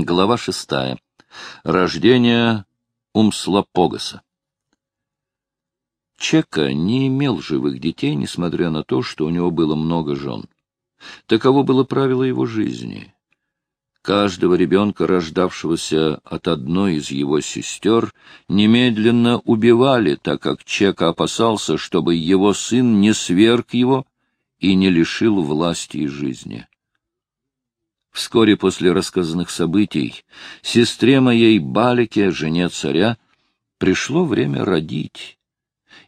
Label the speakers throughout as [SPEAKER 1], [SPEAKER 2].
[SPEAKER 1] Глава шестая. Рождение Умслопогаса. Чека не имел живых детей, несмотря на то, что у него было много жен. Таково было правило его жизни. Каждого ребенка, рождавшегося от одной из его сестер, немедленно убивали, так как Чека опасался, чтобы его сын не сверг его и не лишил власти и жизни. Вскоре после рассказанных событий сестре моей Балике, жене царя, пришло время родить,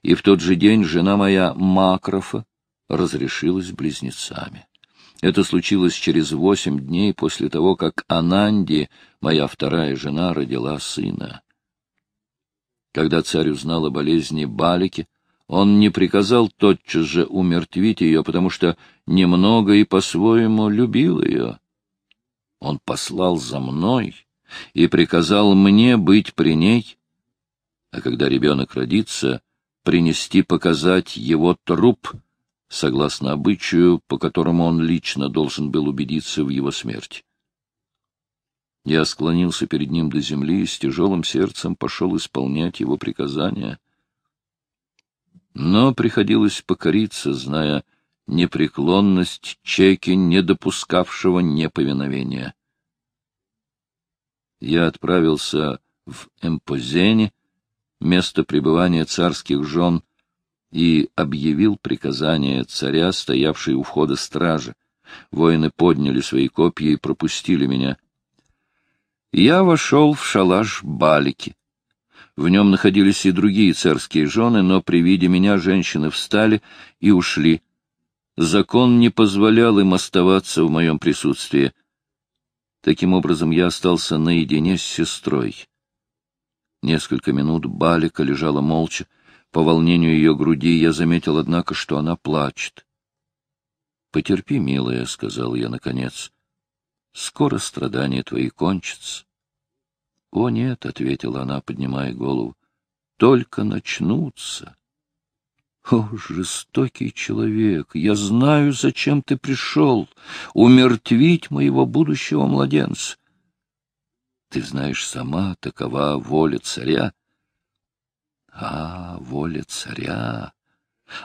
[SPEAKER 1] и в тот же день жена моя Макрофа разрешилась близнецами. Это случилось через восемь дней после того, как Ананди, моя вторая жена, родила сына. Когда царь узнал о болезни Балики, он не приказал тотчас же умертвить ее, потому что немного и по-своему любил ее он послал за мной и приказал мне быть при ней, а когда ребенок родится, принести показать его труп, согласно обычаю, по которому он лично должен был убедиться в его смерти. Я склонился перед ним до земли и с тяжелым сердцем пошел исполнять его приказания. Но приходилось покориться, зная, непреклонность чеки, не допускавшего неповиновения. Я отправился в Эмпозене, место пребывания царских жен, и объявил приказание царя, стоявшей у входа стражи. Воины подняли свои копья и пропустили меня. Я вошел в шалаш Балики. В нем находились и другие царские жены, но при виде меня женщины встали и ушли, Закон не позволял им оставаться в моем присутствии. Таким образом, я остался наедине с сестрой. Несколько минут Балика лежала молча. По волнению ее груди я заметил, однако, что она плачет. — Потерпи, милая, — сказал я наконец. — Скоро страдания твои кончатся. — О, нет, — ответила она, поднимая голову, — только начнутся. О, жестокий человек, я знаю, зачем ты пришел, умертвить моего будущего младенца. Ты знаешь сама, такова воля царя. А, воля царя!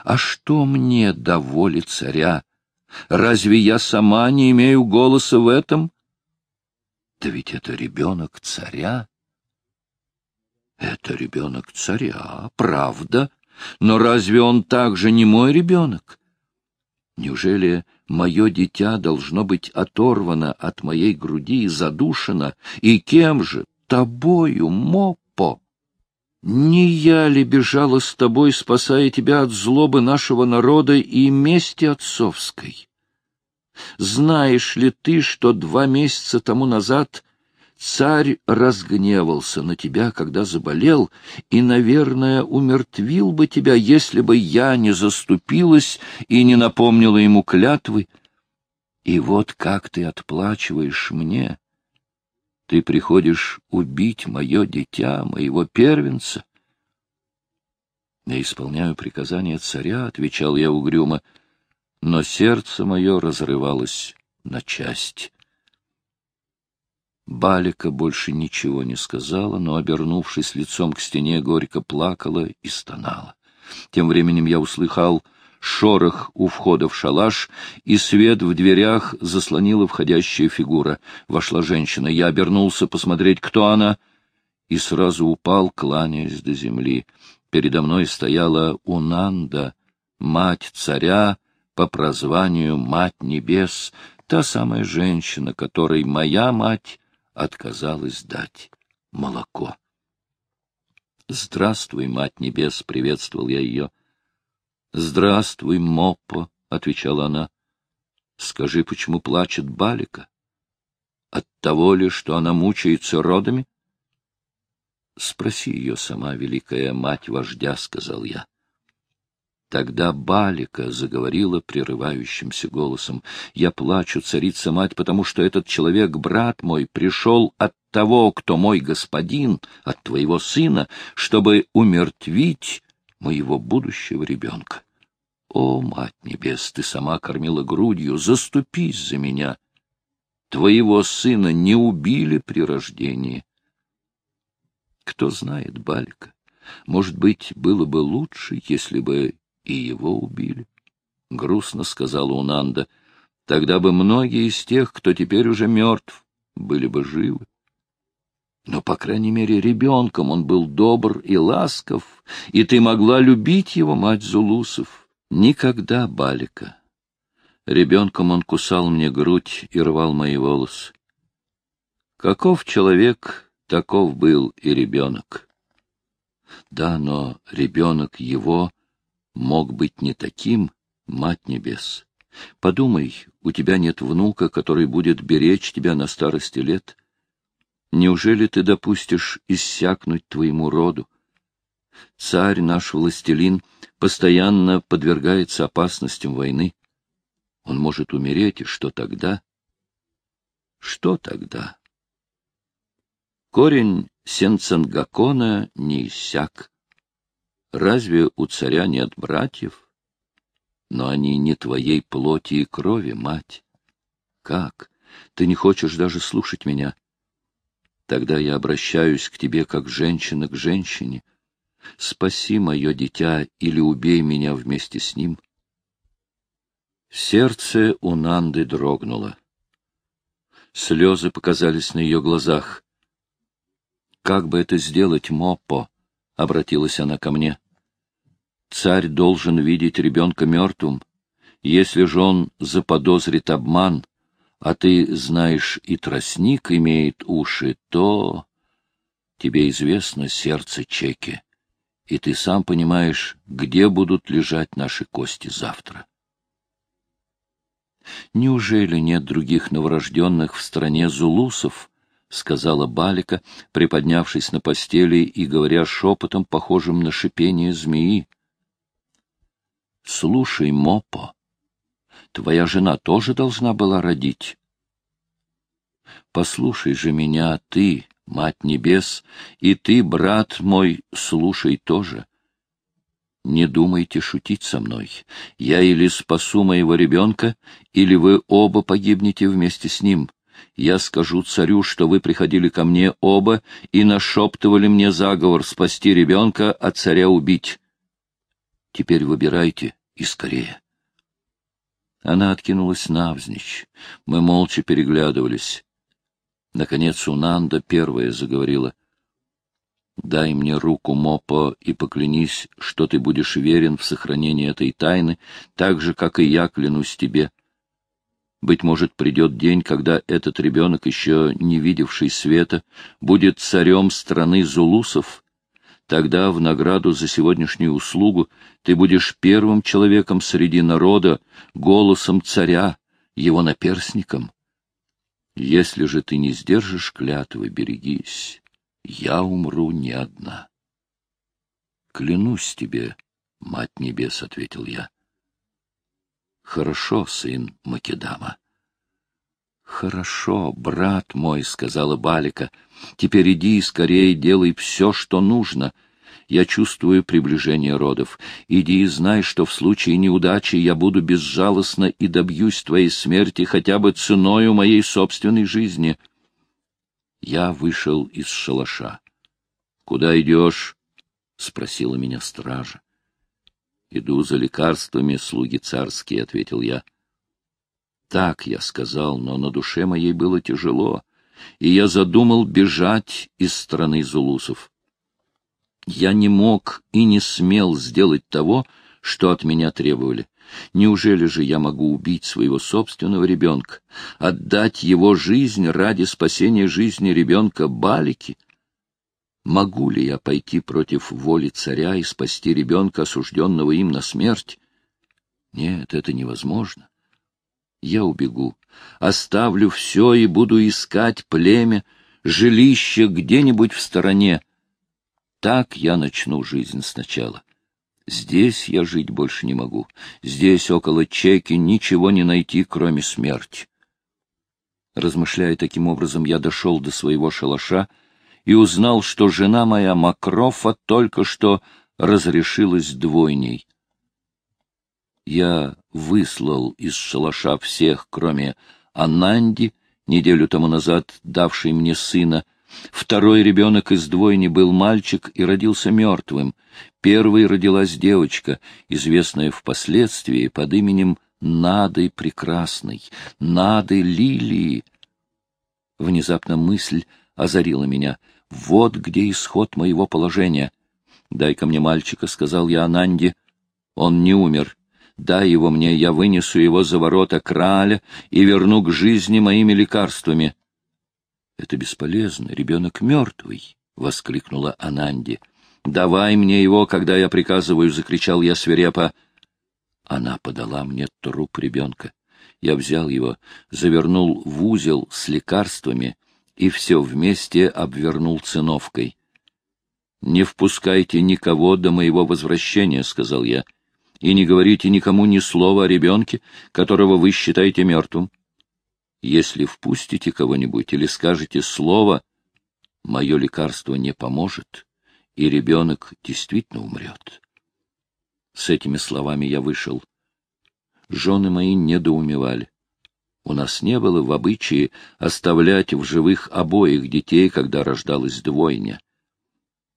[SPEAKER 1] А что мне до воли царя? Разве я сама не имею голоса в этом? Да ведь это ребенок царя. Это ребенок царя, правда? Но разве он также не мой ребенок? Неужели мое дитя должно быть оторвано от моей груди и задушено? И кем же? Тобою, Моппо! Не я ли бежала с тобой, спасая тебя от злобы нашего народа и мести отцовской? Знаешь ли ты, что два месяца тому назад Царь разгневался на тебя, когда заболел, и, наверное, умертвил бы тебя, если бы я не заступилась и не напомнила ему клятвы. И вот как ты отплачиваешь мне. Ты приходишь убить мое дитя, моего первенца. Я исполняю приказание царя, — отвечал я угрюмо, — но сердце мое разрывалось на части. Балика больше ничего не сказала, но, обернувшись лицом к стене, горько плакала и стонала. Тем временем я услыхал шорох у входа в шалаш, и свет в дверях заслонила входящая фигура. Вошла женщина. Я обернулся посмотреть, кто она, и сразу упал, кланяясь до земли. Передо мной стояла Унанда, мать царя, по прозванию Мать Небес, та самая женщина, которой моя мать отказалась дать молоко. «Здравствуй, Мать Небес!» — приветствовал я ее. «Здравствуй, Моппо!» — отвечала она. «Скажи, почему плачет Балика? От того ли, что она мучается родами?» «Спроси ее сама, великая мать вождя», — сказал я. Тогда Балика заговорила прерывающимся голосом. «Я плачу, царица-мать, потому что этот человек, брат мой, пришел от того, кто мой господин, от твоего сына, чтобы умертвить моего будущего ребенка. О, Мать Небес, ты сама кормила грудью, заступись за меня!» твоего сына не убили при рождении. Кто знает, Балика, может быть, было бы лучше, если бы и его убили. — грустно сказала Унанда. — Тогда бы многие из тех, кто теперь уже мертв, были бы живы. Но, по крайней мере, ребенком он был добр и ласков, и ты могла любить его, мать Зулусов. Никогда, Балика. Ребенком он кусал мне грудь и рвал мои волосы. Каков человек, таков был и ребенок. Да, но ребенок его мог быть не таким, мать небес. Подумай, у тебя нет внука, который будет беречь тебя на старости лет. Неужели ты допустишь иссякнуть твоему роду? Царь наш властелин постоянно подвергается опасностям войны. Он может умереть, и что тогда? Что тогда? Корень Сенцангакона не иссяк. Разве у царя нет братьев? Но они не твоей плоти и крови, мать. Как? Ты не хочешь даже слушать меня? Тогда я обращаюсь к тебе как женщина к женщине. Спаси мое дитя или убей меня вместе с ним. Сердце у Нанды дрогнуло. Слезы показались на ее глазах. «Как бы это сделать, Моппо?» — обратилась она ко мне. «Царь должен видеть ребенка мертвым. Если же он заподозрит обман, а ты знаешь, и тростник имеет уши, то... Тебе известно сердце Чеки, и ты сам понимаешь, где будут лежать наши кости завтра. Неужели нет других новорожденных в стране зулусов? — сказала Балика, приподнявшись на постели и говоря шепотом, похожим на шипение змеи. — Слушай, Мопо, Твоя жена тоже должна была родить. Послушай же меня, ты, Мать Небес, и ты, брат мой, слушай тоже. Не думайте шутить со мной. Я или спасу моего ребенка, или вы оба погибнете вместе с ним. Я скажу царю, что вы приходили ко мне оба и нашептывали мне заговор спасти ребенка, а царя убить. Теперь выбирайте и скорее. Она откинулась навзничь. Мы молча переглядывались. Наконец Унанда первая заговорила. — Дай мне руку, Мопо, и поклянись, что ты будешь верен в сохранении этой тайны, так же, как и я клянусь тебе. Быть может, придет день, когда этот ребенок, еще не видевший света, будет царем страны зулусов, Тогда в награду за сегодняшнюю услугу ты будешь первым человеком среди народа, голосом царя, его наперсником. Если же ты не сдержишь клятвы, берегись, я умру не одна. — Клянусь тебе, мать небес, — ответил я. — Хорошо, сын Македама. — Хорошо, брат мой, — сказала Балика, — Теперь иди и скорее делай все, что нужно. Я чувствую приближение родов. Иди и знай, что в случае неудачи я буду безжалостно и добьюсь твоей смерти хотя бы ценою моей собственной жизни. Я вышел из шалаша. — Куда идешь? — спросила меня стража. — Иду за лекарствами, слуги царские, — ответил я. Так я сказал, но на душе моей было тяжело и я задумал бежать из страны зулусов. Я не мог и не смел сделать того, что от меня требовали. Неужели же я могу убить своего собственного ребенка, отдать его жизнь ради спасения жизни ребенка Балики? Могу ли я пойти против воли царя и спасти ребенка, осужденного им на смерть? Нет, это невозможно. Я убегу, оставлю все и буду искать племя, жилище где-нибудь в стороне. Так я начну жизнь сначала. Здесь я жить больше не могу. Здесь, около Чеки, ничего не найти, кроме смерти. Размышляя таким образом, я дошел до своего шалаша и узнал, что жена моя Макрофа только что разрешилась двойней. Я выслал из шалаша всех, кроме Ананди неделю тому назад давший мне сына. Второй ребенок из двойни был мальчик и родился мертвым. Первой родилась девочка, известная впоследствии под именем Надой Прекрасной, Нады Лилии. Внезапно мысль озарила меня. Вот где исход моего положения. «Дай-ка мне мальчика», — сказал я Ананде. «Он не умер. Дай его мне, я вынесу его за ворота краля и верну к жизни моими лекарствами». «Это бесполезно, ребенок мертвый», — воскликнула Ананди. «Давай мне его, когда я приказываю», — закричал я свирепо. Она подала мне труп ребенка. Я взял его, завернул в узел с лекарствами и все вместе обвернул циновкой. — Не впускайте никого до моего возвращения, — сказал я, — и не говорите никому ни слова о ребенке, которого вы считаете мертвым. Если впустите кого-нибудь или скажете слово, мое лекарство не поможет, и ребенок действительно умрет. С этими словами я вышел. Жены мои недоумевали. У нас не было в обычае оставлять в живых обоих детей, когда рождалась двойня.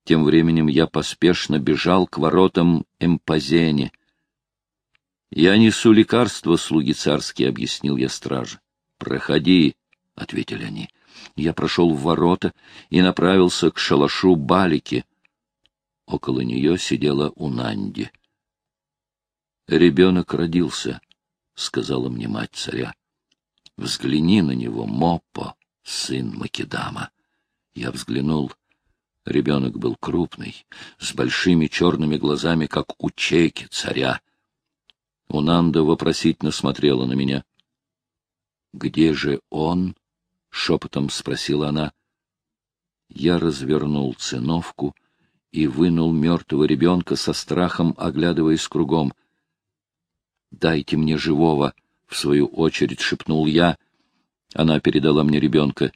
[SPEAKER 1] Тем временем я поспешно бежал к воротам Эмпазени. — Я несу лекарства, слуги царские, — объяснил я страже. — Проходи, — ответили они. Я прошел в ворота и направился к шалашу Балики. Около нее сидела Унанди. — Ребенок родился, — сказала мне мать царя. Взгляни на него, Моппо, сын Македама. Я взглянул. Ребенок был крупный, с большими черными глазами, как у чеки царя. Унанда вопросительно смотрела на меня. — Где же он? — шепотом спросила она. Я развернул циновку и вынул мертвого ребенка со страхом, оглядываясь кругом. — Дайте мне живого! — в свою очередь шепнул я. Она передала мне ребенка.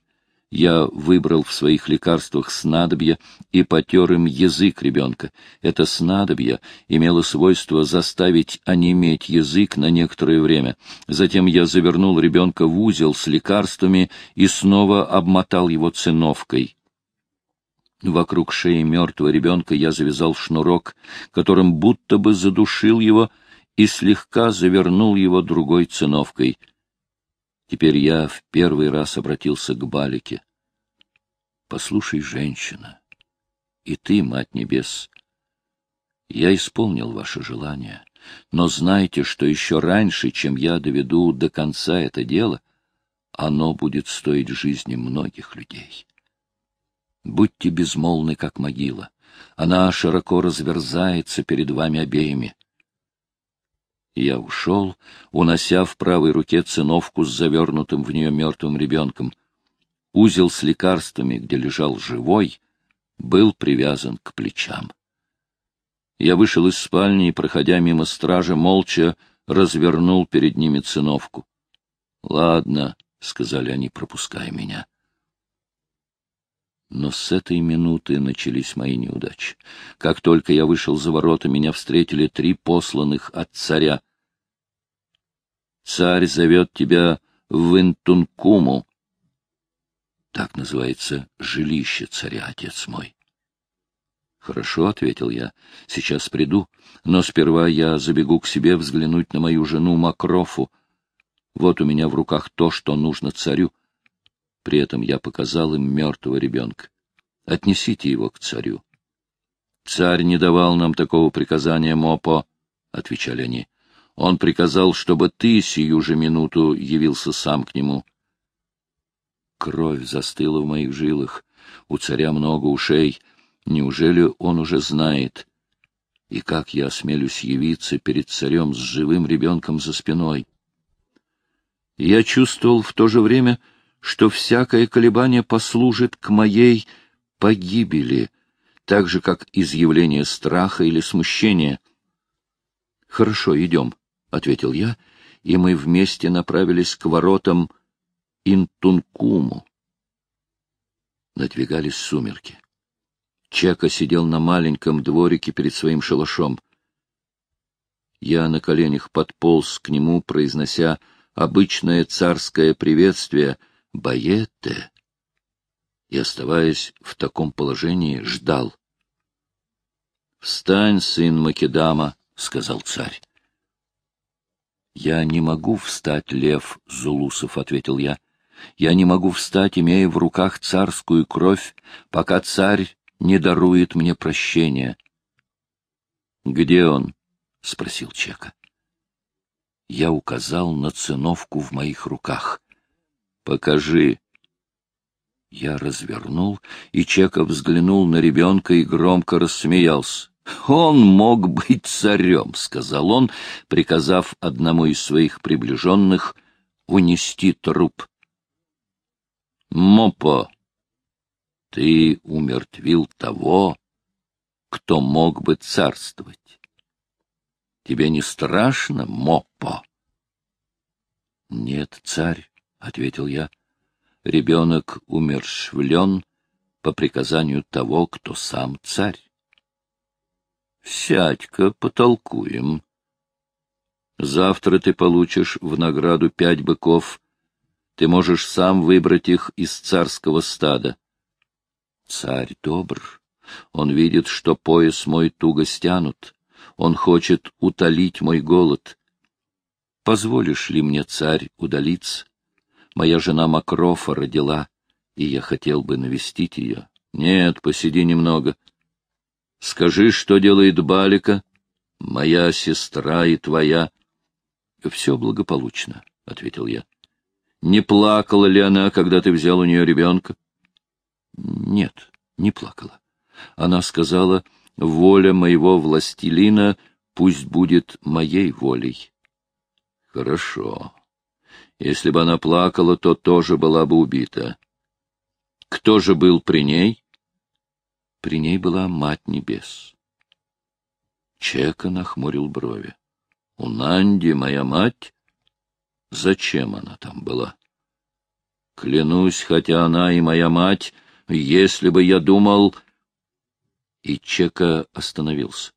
[SPEAKER 1] Я выбрал в своих лекарствах снадобье и потер им язык ребенка. Это снадобье имело свойство заставить онеметь язык на некоторое время. Затем я завернул ребенка в узел с лекарствами и снова обмотал его циновкой. Вокруг шеи мертвого ребенка я завязал шнурок, которым будто бы задушил его, — и слегка завернул его другой циновкой. Теперь я в первый раз обратился к Балике. «Послушай, женщина, и ты, Мать Небес, я исполнил ваше желание, но знайте, что еще раньше, чем я доведу до конца это дело, оно будет стоить жизни многих людей. Будьте безмолвны, как могила, она широко разверзается перед вами обеими. Я ушел, унося в правой руке циновку с завернутым в нее мертвым ребенком. Узел с лекарствами, где лежал живой, был привязан к плечам. Я вышел из спальни и, проходя мимо стража, молча развернул перед ними циновку. — Ладно, — сказали они, пропуская меня. Но с этой минуты начались мои неудачи. Как только я вышел за ворота, меня встретили три посланных от царя. «Царь зовет тебя в Интункуму». Так называется жилище царя, отец мой. «Хорошо», — ответил я, — «сейчас приду, но сперва я забегу к себе взглянуть на мою жену Макрофу. Вот у меня в руках то, что нужно царю». При этом я показал им мертвого ребенка. Отнесите его к царю. — Царь не давал нам такого приказания, Мопо, — отвечали они. Он приказал, чтобы ты сию же минуту явился сам к нему. Кровь застыла в моих жилах. У царя много ушей. Неужели он уже знает? И как я осмелюсь явиться перед царем с живым ребенком за спиной? Я чувствовал в то же время, что всякое колебание послужит к моей погибели, так же, как изъявление страха или смущения. — Хорошо, идем, — ответил я, и мы вместе направились к воротам Интункуму. Надвигались сумерки. Чека сидел на маленьком дворике перед своим шалашом. Я на коленях подполз к нему, произнося обычное царское приветствие — Баете, и, оставаясь в таком положении, ждал. — Встань, сын Македама, — сказал царь. — Я не могу встать, лев Зулусов, — ответил я. — Я не могу встать, имея в руках царскую кровь, пока царь не дарует мне прощения. — Где он? — спросил Чека. Я указал на циновку в моих руках. — Покажи. Я развернул, и Чеков взглянул на ребенка и громко рассмеялся. «Он мог быть царем», — сказал он, приказав одному из своих приближенных унести труп. «Мопо, ты умертвил того, кто мог бы царствовать. Тебе не страшно, Мопо?» «Нет, царь», — ответил я, — «ребенок умершвлен по приказанию того, кто сам царь». Сядь-ка, потолкуем. Завтра ты получишь в награду пять быков. Ты можешь сам выбрать их из царского стада. Царь добр. Он видит, что пояс мой туго стянут. Он хочет утолить мой голод. Позволишь ли мне, царь, удалиться? Моя жена Макрофа родила, и я хотел бы навестить ее. Нет, посиди немного. Скажи, что делает Балика, моя сестра и твоя. — Все благополучно, — ответил я. — Не плакала ли она, когда ты взял у нее ребенка? — Нет, не плакала. Она сказала, воля моего властелина пусть будет моей волей. — Хорошо. Если бы она плакала, то тоже была бы убита. Кто же был при ней? При ней была Мать Небес. Чека нахмурил брови. — У Нанди моя мать? Зачем она там была? Клянусь, хотя она и моя мать, если бы я думал... И Чека остановился.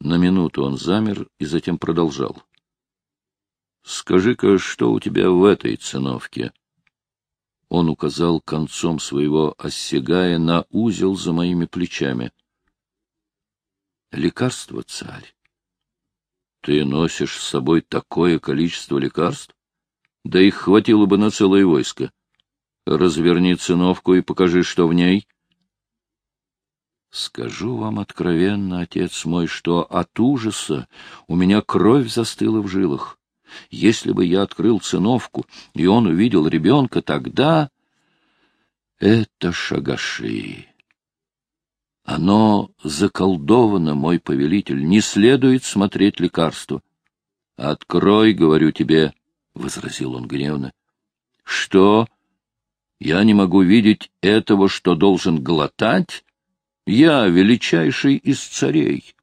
[SPEAKER 1] На минуту он замер и затем продолжал. — Скажи-ка, что у тебя в этой циновке? Он указал концом своего осягая на узел за моими плечами. — Лекарство, царь. Ты носишь с собой такое количество лекарств? Да их хватило бы на целое войско. Разверни циновку и покажи, что в ней. Скажу вам откровенно, отец мой, что от ужаса у меня кровь застыла в жилах. Если бы я открыл циновку, и он увидел ребенка, тогда... Это шагаши. Оно заколдовано, мой повелитель, не следует смотреть лекарство. — Открой, говорю тебе, — возразил он гневно. — Что? Я не могу видеть этого, что должен глотать? Я величайший из царей.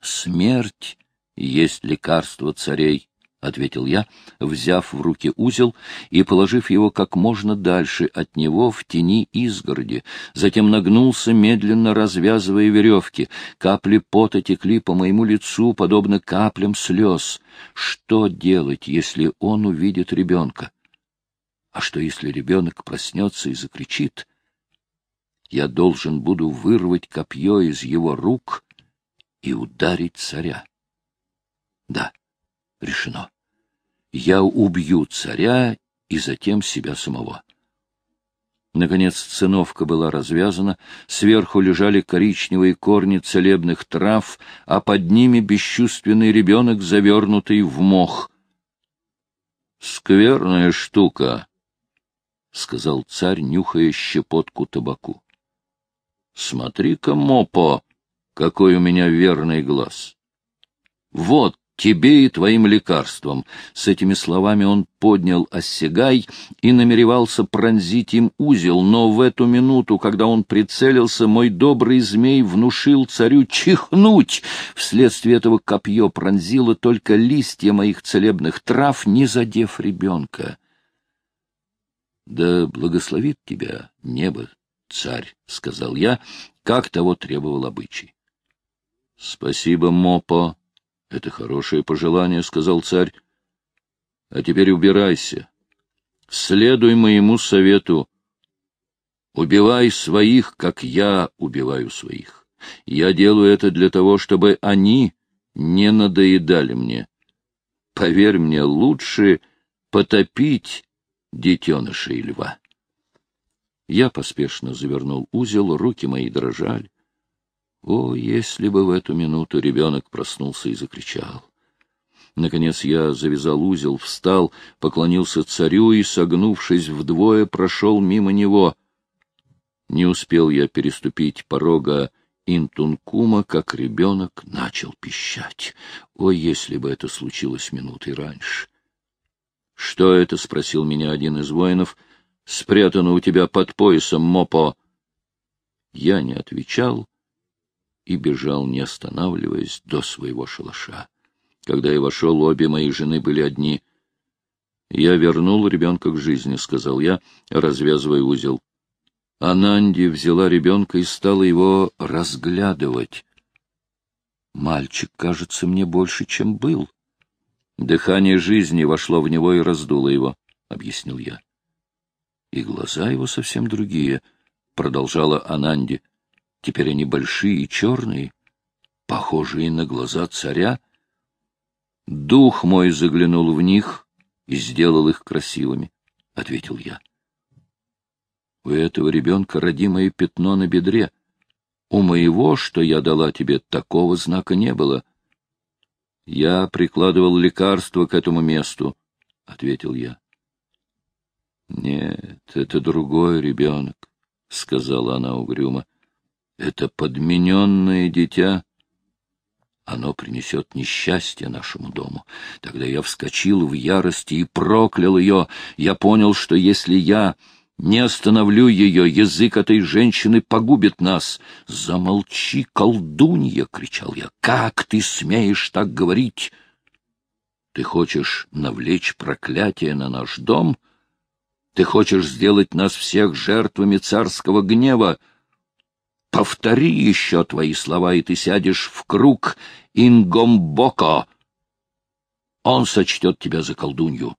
[SPEAKER 1] Смерть есть лекарство царей, — ответил я, взяв в руки узел и положив его как можно дальше от него в тени изгороди. Затем нагнулся, медленно развязывая веревки. Капли пота текли по моему лицу, подобно каплям слез. Что делать, если он увидит ребенка? А что, если ребенок проснется и закричит? Я должен буду вырвать копье из его рук и ударить царя. Да, решено. Я убью царя и затем себя самого. Наконец циновка была развязана, сверху лежали коричневые корни целебных трав, а под ними бесчувственный ребенок, завернутый в мох. — Скверная штука, — сказал царь, нюхая щепотку табаку. — Смотри-ка, Мопо, какой у меня верный глаз. Вот тебе и твоим лекарствам. С этими словами он поднял осягай и намеревался пронзить им узел, но в эту минуту, когда он прицелился, мой добрый змей внушил царю чихнуть. Вследствие этого копье пронзило только листья моих целебных трав, не задев ребенка. — Да благословит тебя небо, царь, — сказал я, как того требовал обычай. — Спасибо, Мопо, это хорошее пожелание, — сказал царь. — А теперь убирайся. следуй моему совету. Убивай своих, как я убиваю своих. Я делаю это для того, чтобы они не надоедали мне. Поверь мне, лучше потопить детенышей льва. Я поспешно завернул узел, руки мои дрожали. О, если бы в эту минуту ребенок проснулся и закричал! Наконец я завязал узел, встал, поклонился царю и, согнувшись вдвое, прошел мимо него. Не успел я переступить порога Интункума, как ребенок начал пищать. О, если бы это случилось минутой раньше! — Что это? — спросил меня один из воинов. — Спрятано у тебя под поясом, Мопо. Я не отвечал и бежал, не останавливаясь, до своего шалаша. Когда я вошел, обе мои жены были одни. «Я вернул ребенка к жизни», — сказал я, развязывая узел. Ананди взяла ребенка и стала его разглядывать. «Мальчик кажется мне больше, чем был». «Дыхание жизни вошло в него и раздуло его», — объяснил я. «И глаза его совсем другие», — продолжала Ананди. «Теперь они большие и черные, похожие на глаза царя». Дух мой заглянул в них и сделал их красивыми, — ответил я. У этого ребенка родимое пятно на бедре. У моего, что я дала тебе, такого знака не было. Я прикладывал лекарство к этому месту, — ответил я. — Нет, это другой ребенок, — сказала она угрюмо. — Это подмененное дитя. Оно принесет несчастье нашему дому. Тогда я вскочил в ярости и проклял ее. Я понял, что если я не остановлю ее, язык этой женщины погубит нас. «Замолчи, колдунья!» — кричал я. «Как ты смеешь так говорить? Ты хочешь навлечь проклятие на наш дом? Ты хочешь сделать нас всех жертвами царского гнева?» Повтори еще твои слова, и ты сядешь в круг Ингомбоко. Он сочтет тебя за колдунью.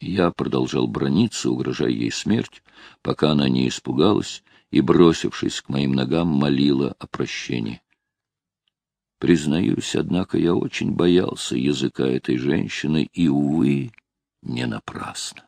[SPEAKER 1] Я продолжал брониться, угрожая ей смерть, пока она не испугалась и, бросившись к моим ногам, молила о прощении. Признаюсь, однако, я очень боялся языка этой женщины, и, увы, не напрасно.